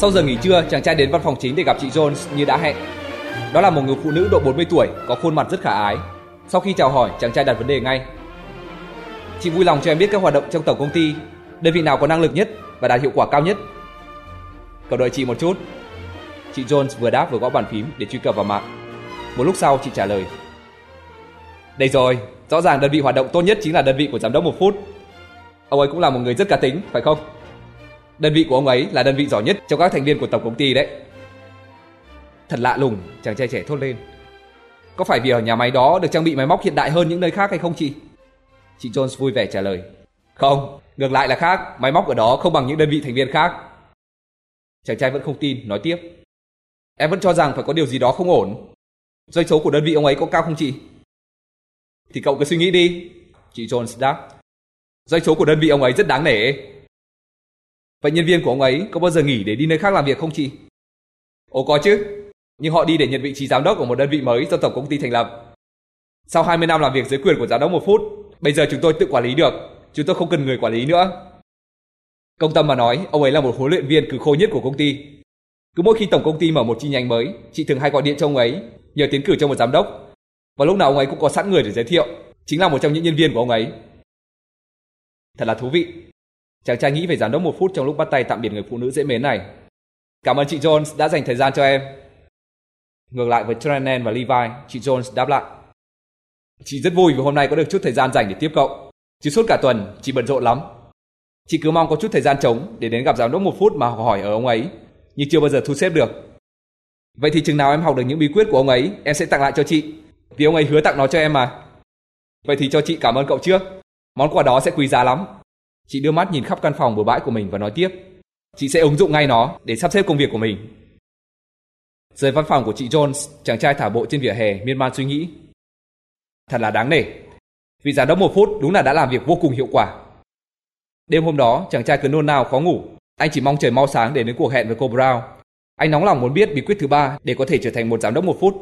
Sau giờ nghỉ trưa, chàng trai đến văn phòng chính để gặp chị Jones như đã hẹn. Đó là một người phụ nữ độ 40 tuổi, có khuôn mặt rất khả ái. Sau khi chào hỏi, chàng trai đặt vấn đề ngay. Chị vui lòng cho em biết các hoạt động trong tổng công ty, đơn vị nào có năng lực nhất và đạt hiệu quả cao nhất. Cậu đợi chị một chút. Chị Jones vừa đáp vừa gõ bàn phím để truy cập vào mạng. Một lúc sau chị trả lời. Đây rồi, rõ ràng đơn vị hoạt động tốt nhất chính là đơn vị của giám đốc một phút. Ông ấy cũng là một người rất cá tính, phải không? Đơn vị của ông ấy là đơn vị giỏi nhất trong các thành viên của tổng công ty đấy. Thật lạ lùng, chàng trai trẻ thốt lên. Có phải vì ở nhà máy đó được trang bị máy móc hiện đại hơn những nơi khác hay không chị? Chị Jones vui vẻ trả lời. Không, ngược lại là khác, máy móc ở đó không bằng những đơn vị thành viên khác. Chàng trai vẫn không tin, nói tiếp. Em vẫn cho rằng phải có điều gì đó không ổn. Doanh số của đơn vị ông ấy có cao không chị? Thì cậu cứ suy nghĩ đi. Chị Jones đáp. Doanh số của đơn vị ông ấy rất đáng nể. Vậy nhân viên của ông ấy có bao giờ nghỉ để đi nơi khác làm việc không chị? Ồ có chứ, nhưng họ đi để nhận vị trí giám đốc của một đơn vị mới do tổng công ty thành lập. Sau 20 năm làm việc dưới quyền của giám đốc một phút, bây giờ chúng tôi tự quản lý được, chúng tôi không cần người quản lý nữa. Công tâm mà nói, ông ấy là một huấn luyện viên cứ khôi nhất của công ty. Cứ mỗi khi tổng công ty mở một chi nhánh mới, chị thường hay gọi điện cho ông ấy, nhờ tiến cử cho một giám đốc. Và lúc nào ông ấy cũng có sẵn người để giới thiệu, chính là một trong những nhân viên của ông ấy. Thật là thú vị. Chàng trai nghĩ về giám đốc một phút trong lúc bắt tay tạm biệt người phụ nữ dễ mến này. Cảm ơn chị Jones đã dành thời gian cho em. Ngược lại với Trenan và Levi, chị Jones đáp lại. Chị rất vui vì hôm nay có được chút thời gian dành để tiếp cậu. Chứ suốt cả tuần, chị bận rộn lắm. Chị cứ mong có chút thời gian trống để đến gặp giám đốc một phút mà hỏi ở ông ấy, nhưng chưa bao giờ thu xếp được. Vậy thì chừng nào em học được những bí quyết của ông ấy, em sẽ tặng lại cho chị. Vì ông ấy hứa tặng nó cho em mà. Vậy thì cho chị cảm ơn cậu trước. Món quà đó sẽ quý giá lắm. Chị đưa mắt nhìn khắp căn phòng bừa bãi của mình và nói tiếp. Chị sẽ ứng dụng ngay nó để sắp xếp công việc của mình. Rời văn phòng của chị Jones, chàng trai thả bộ trên vỉa hè miên man suy nghĩ. Thật là đáng nể. Vì giám đốc một phút đúng là đã làm việc vô cùng hiệu quả. Đêm hôm đó, chàng trai cứ nôn nao khó ngủ. Anh chỉ mong trời mau sáng để đến cuộc hẹn với cô Brown. Anh nóng lòng muốn biết bí quyết thứ ba để có thể trở thành một giám đốc một phút.